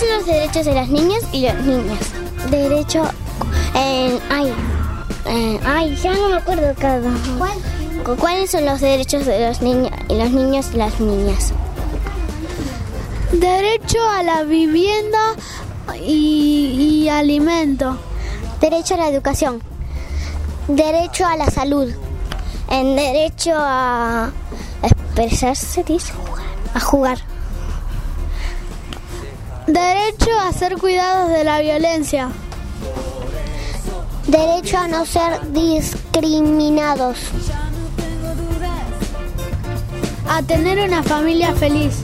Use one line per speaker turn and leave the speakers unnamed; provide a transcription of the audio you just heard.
son los derechos de las niñas y las niñas? Derecho. Eh, ay. eh, ay, ya no me acuerdo cada. ¿Cuál? ¿Cuáles son los derechos de los niños y los niños y las niñas?
Derecho a la vivienda y, y alimento.
Derecho a la educación. Derecho a la salud. En derecho a expresarse, dice. A jugar.
Derecho a ser cuidados de la violencia.
Derecho a no ser discriminados.
A tener una familia feliz.